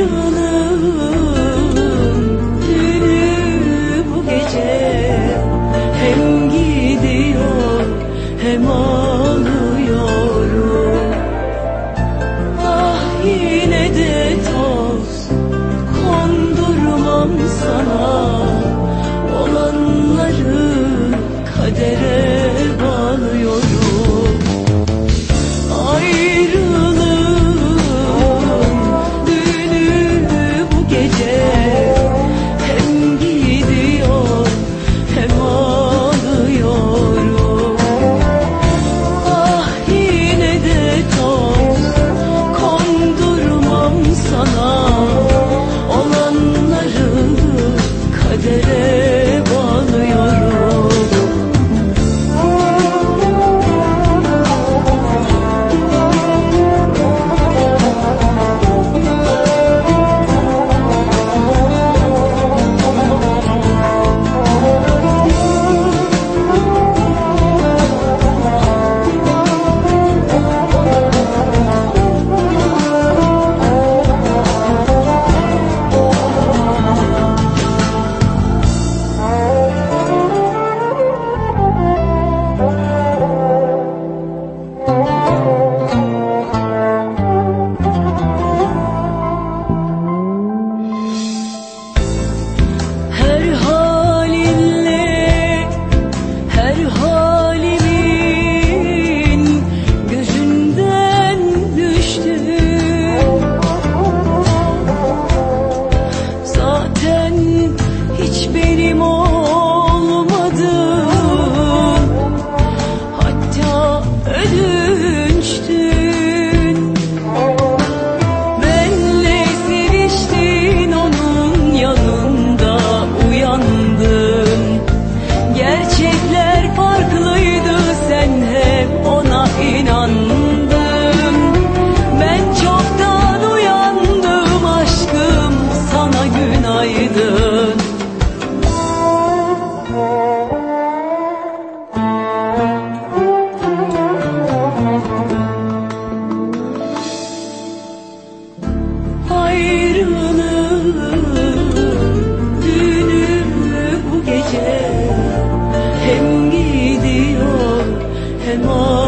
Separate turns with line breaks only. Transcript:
Rana more.